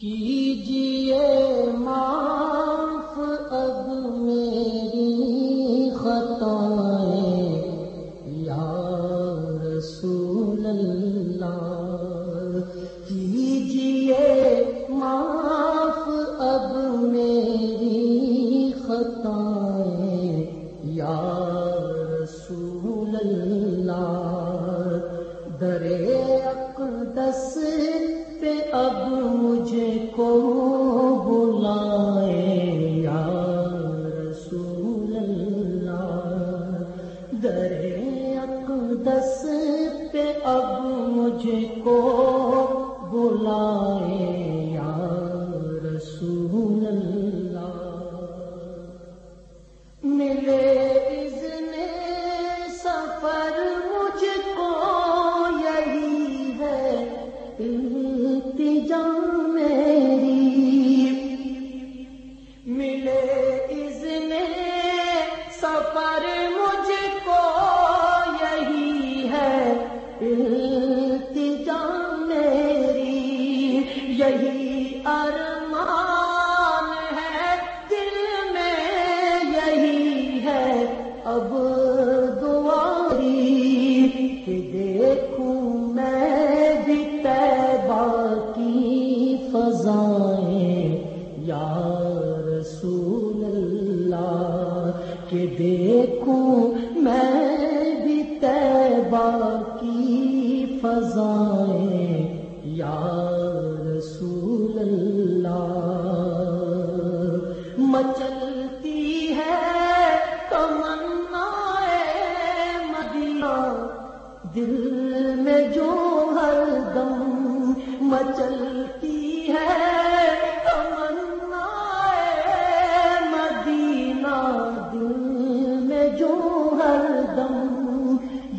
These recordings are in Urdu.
کیجیے معاف اب میری خطائیں۔ یا رسول اللہ کیجیے معاف اب میری خطائیں۔ مجھے کو بلائے یا رسول اللہ؟ درے اقدس پہ اب مجھ کو بلائے اللہ کہ دیکھوں، میں بھی تیبا کی فضائیں۔ یا رسول اللہ، مچلتی ہے تمنا مدینہ۔ دل میں جو ہر دم مچلتی ہے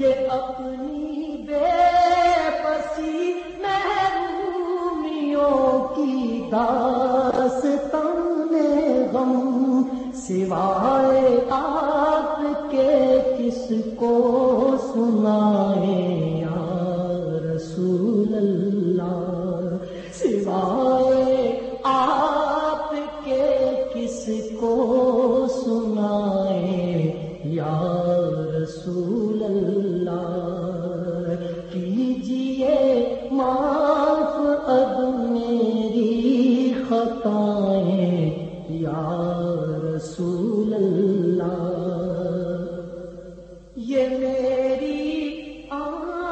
یہ اپنی بے پسی محرومیوں کی داستان غم سوائے آپ کے کس کو سنائے یا رسول اللہ؟ اللہ کیجیے معاف اب میری خطائیں یا رسول اللہ۔ یہ میری آرزویں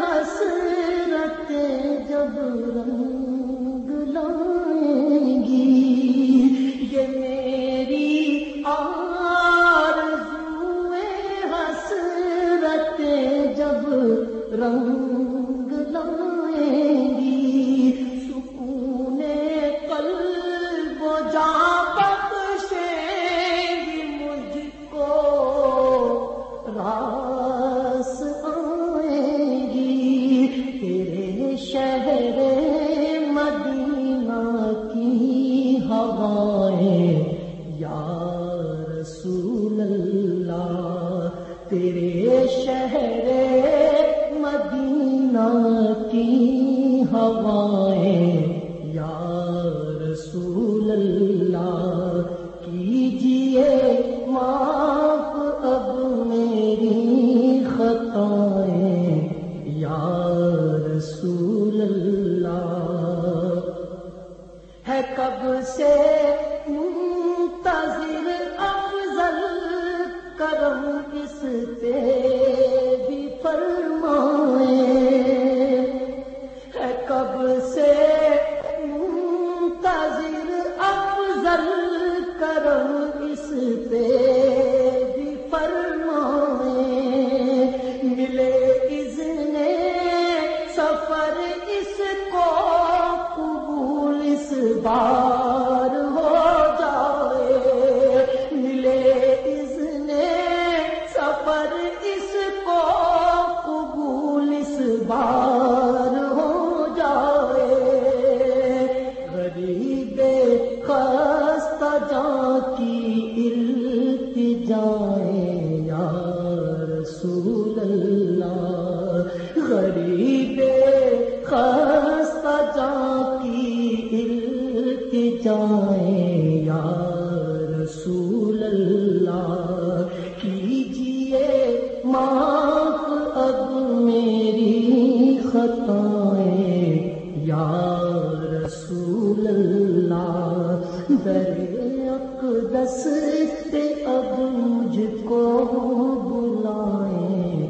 حسرت جب رنگ جب رنگ لائے کی ہوائیں۔ کب سے منتظر افضل کرم اس پہ بھی فرمائے ملے اذن سفر اس کو قبول اس بات وہی پہ خستہ جان کی جائیں یا رسول اللہ کیجیے معاف اب میری خطائیں، یا رسول اللہ، در اقدس پہ اب مجھ کو بلائیں۔